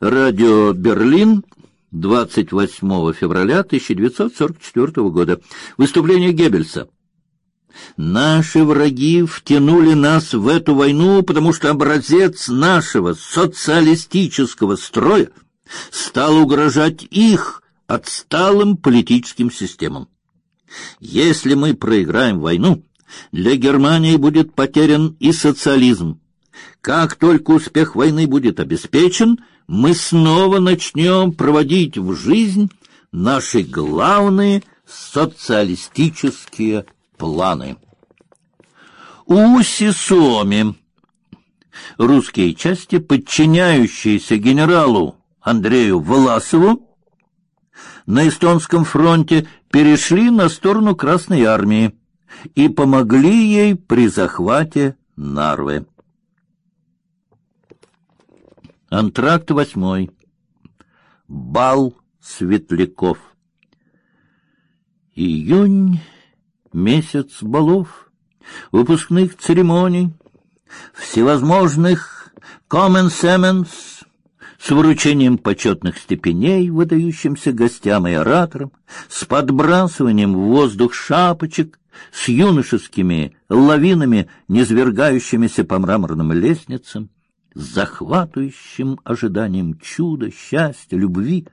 Радио Берлин, 28 февраля 1944 года. Выступление Геббельса. Наши враги втянули нас в эту войну, потому что образец нашего социалистического строя стал угрожать их отсталым политическим системам. Если мы проиграем войну, для Германии будет потерян и социализм. Как только успех войны будет обеспечен, мы снова начнем проводить в жизнь наши главные социалистические планы. Уси-Суоми. Русские части, подчиняющиеся генералу Андрею Власову, на эстонском фронте перешли на сторону Красной армии и помогли ей при захвате Нарвы. Антракт восьмой. Бал светляков. Июнь — месяц балов, выпускных церемоний, всевозможных коменсеменс с вручением почетных степеней выдающимся гостям и ораторам, с подбрасыванием в воздух шапочек, с юношескими лавинами, низвергающимися по мраморным лестницам, с захватывающим ожиданием чуда, счастья, любви,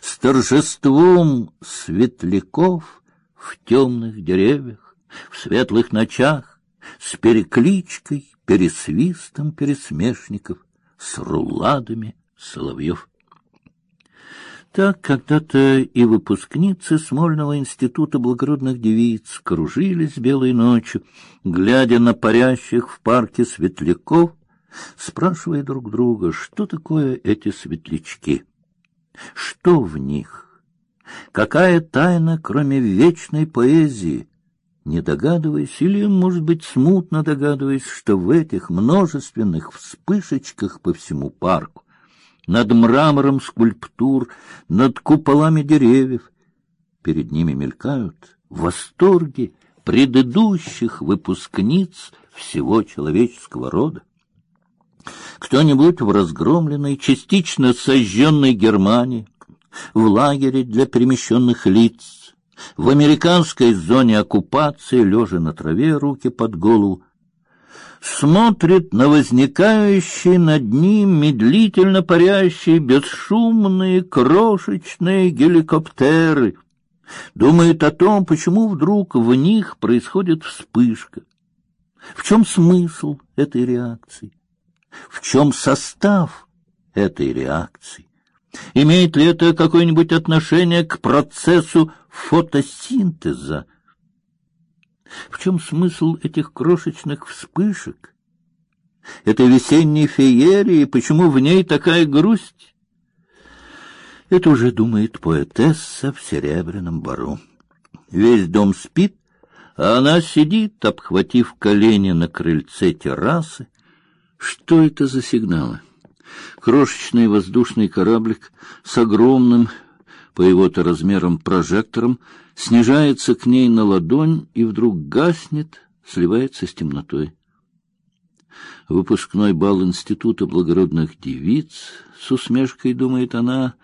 с торжеством светляков в темных деревьях, в светлых ночах, с перекличкой, пересвистом пересмешников, с руладами соловьев. Так когда-то и выпускницы Смольного института благородных девиц кружились белой ночью, глядя на парящих в парке светляков, спрашивая друг друга, что такое эти светлячки, что в них, какая тайна, кроме вечной поэзии, не догадываясь или, может быть, смутно догадываясь, что в этих множественных вспышечках по всему парку, над мрамором скульптур, над куполами деревьев, перед ними мелькают восторги предыдущих выпускниц всего человеческого рода. Кто-нибудь в разгромленной, частично сожженной Германии, в лагере для перемещенных лиц, в американской зоне оккупации, лежа на траве, руки под голову, смотрит на возникающие над ним медлительно парящие бесшумные крошечные геликоптеры, думает о том, почему вдруг в них происходит вспышка. В чем смысл этой реакции? В чем состав этой реакции? Имеет ли это какое-нибудь отношение к процессу фотосинтеза? В чем смысл этих крошечных вспышек? Этой весенней феерии, почему в ней такая грусть? Это уже думает поэтесса в серебряном бару. Весь дом спит, а она сидит, обхватив колени на крыльце террасы, что это за сигналы? Крошечный воздушный кораблик с огромным по его-то размерам прожектором снижается к ней на ладонь и вдруг гаснет, сливается с темнотой. Выпускной бал института благородных девиц, с усмешкой думает она,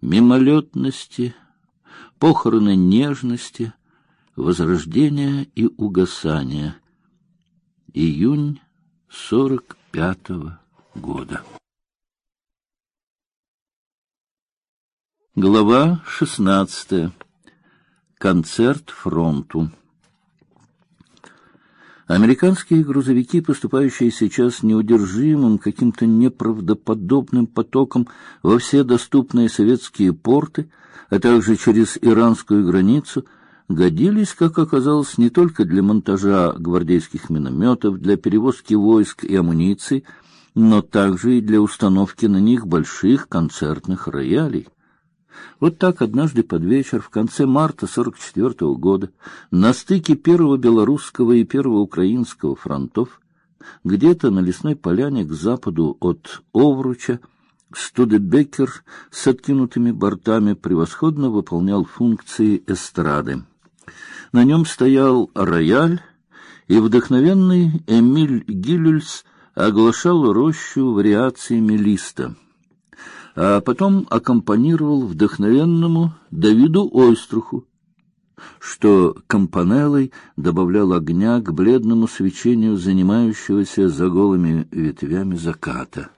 мимолетности, похороны нежности, возрождения и угасания. Июнь сорок пятого года. Глава шестнадцатая. Концерт фронту. Американские грузовики, поступающие сейчас неудержимым, каким-то неправдоподобным потоком во все доступные советские порты, а также через иранскую границу, годились, как оказалось, не только для монтажа гвардейских минометов, для перевозки войск и амуниции, но также и для установки на них больших концертных роялей. Вот так однажды под вечер в конце марта 44 -го года на стыке первого белорусского и первого украинского фронтов, где-то на лесной поляне к западу от Овруча, Студебекер с откинутыми бортами превосходно выполнял функции эстрады. На нем стоял рояль, и вдохновенный Эмиль Гилюльс оглашал рощу вариациями листа. а потом аккомпанировал вдохновенному Давиду Ойструху, что компанеллой добавлял огня к бледному свечению занимающегося за голыми ветвями заката.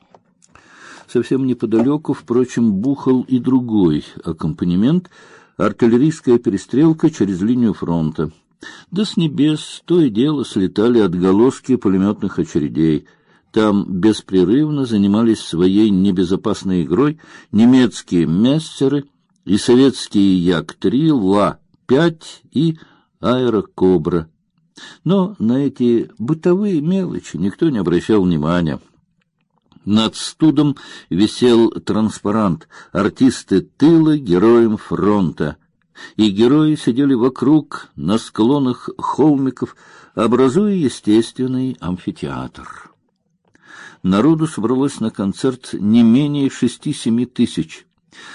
Совсем неподалеку, впрочем, бухал и другой аккомпанемент — артиллерийская перестрелка через линию фронта. Да с небес то и дело слетали отголоски пулеметных очередей. Там беспрерывно занимались своей небезопасной игрой немецкие мессеры и советские Як-3, Ла-5 и Аэрокобра. Но на эти бытовые мелочи никто не обращал внимания. Над студом висел транспарант «Артисты тыла героям фронта», и герои сидели вокруг на склонах холмиков, образуя естественный амфитеатр. Народу собралось на концерт не менее шести-семи тысяч.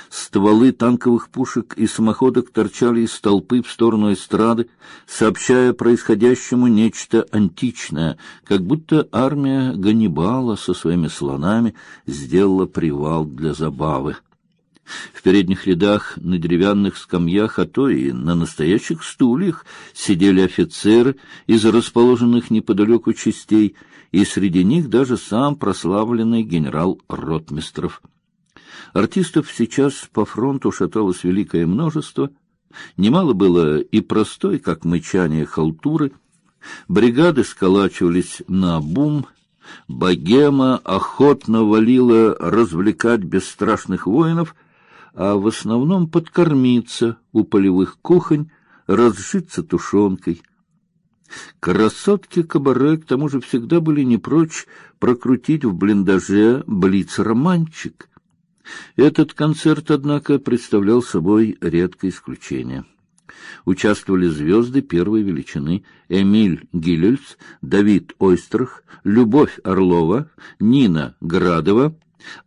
Стволы танковых пушек и самоходок торчали из толпы в сторону эстрады, сообщая происходящему нечто античное, как будто армия Ганнибала со своими слонами сделала привал для забавы. В передних рядах на деревянных скамьях, а то и на настоящих стульях сидели офицеры из расположенных неподалеку частей, и среди них даже сам прославленный генерал Ротмистров. Артистов сейчас по фронту шаталось великое множество. Немало было и простой, как мычание халтуры. Бригады сколачивались на бум. Богема охотно валила развлекать бесстрашных воинов, а в основном подкормиться у полевых кухонь, разжиться тушенкой. Красотки кабаре к тому же всегда были не прочь прокрутить в блиндаже блиц-романчик — этот концерт, однако, представлял собой редкое исключение. Участвовали звезды первой величины Эмиль Гилельц, Давид Ойстрах, Любовь Орлова, Нина Градова,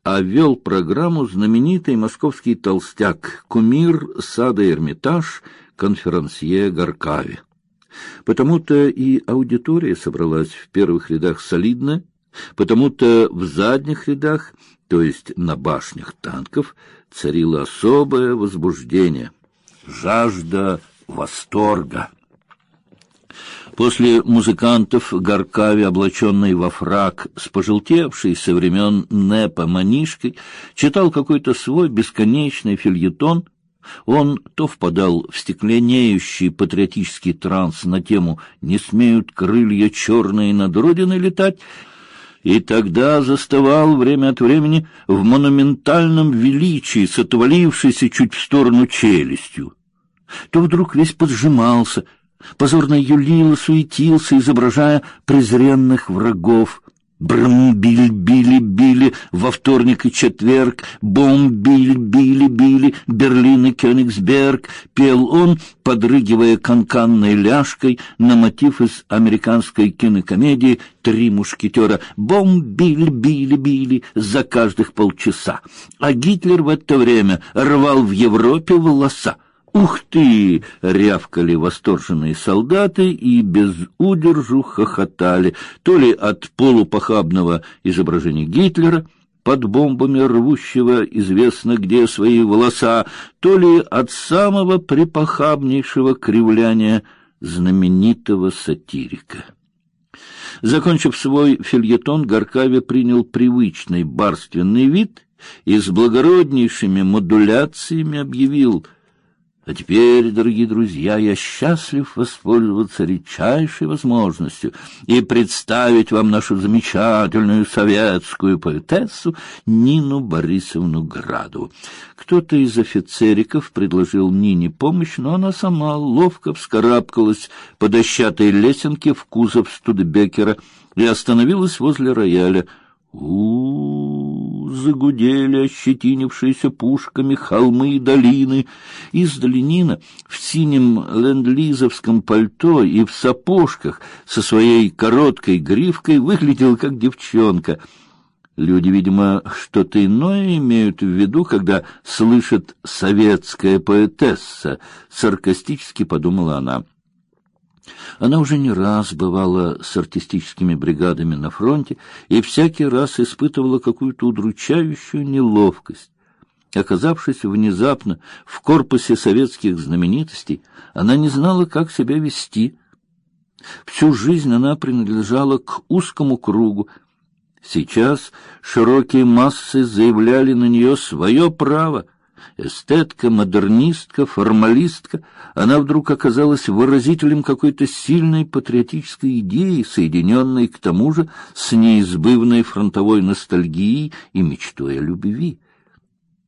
а вел программу знаменитый московский толстяк, кумир сада Эрмитаж, конферансье Горкави. Потому-то и аудитория собралась в первых рядах солидно, потому-то в задних рядах то есть на башнях танков, царило особое возбуждение, жажда восторга. После музыкантов Горкави, облаченный во фрак с пожелтевшей со времен Непа манишкой, читал какой-то свой бесконечный фильетон. Он то впадал в стекленеющий патриотический транс на тему «Не смеют крылья черные над Родиной летать», и тогда заставал время от времени в монументальном величии с чуть в сторону челюстью. То вдруг весь поджимался, позорно юлил, суетился, изображая презренных врагов — Брм, били, били, во вторник и четверг, бом, били, били, Берлин и Кёнигсберг, пел он, подрыгивая канканной ляжкой на мотив из американской кинокомедии «Три мушкетера». Бом, били, били, били, за каждых полчаса. А Гитлер в это время рвал в Европе волоса. «Ух ты!» — рявкали восторженные солдаты и без удержу хохотали, то ли от полупохабного изображения Гитлера, под бомбами рвущего известно где свои волоса, то ли от самого припохабнейшего кривляния знаменитого сатирика. Закончив свой фильетон, Горкаве принял привычный барственный вид и с благороднейшими модуляциями объявил — а теперь, дорогие друзья, я счастлив воспользоваться редчайшей возможностью и представить вам нашу замечательную советскую поэтессу Нину Борисовну Градову. Кто-то из офицериков предложил Нине помощь, но она сама ловко вскарабкалась по дощатой лесенке в кузов Студебекера и остановилась возле рояля. У, -у, -у загудели ощетинившиеся пушками холмы и долины. Издали Нина в синем ленд-лизовском пальто и в сапожках со своей короткой гривкой выглядел как девчонка. Люди, видимо, что-то иное имеют в виду, когда слышат «советская поэтесса», — саркастически подумала она. Она уже не раз бывала с артистическими бригадами на фронте и всякий раз испытывала какую-то удручающую неловкость. Оказавшись внезапно в корпусе советских знаменитостей, она не знала, как себя вести. Всю жизнь она принадлежала к узкому кругу. Сейчас широкие массы заявляли на нее свое право — эстетка, модернистка, формалистка, она вдруг оказалась выразителем какой-то сильной патриотической идеи, соединенной к тому же с неизбывной фронтовой ностальгией и мечтой о любви.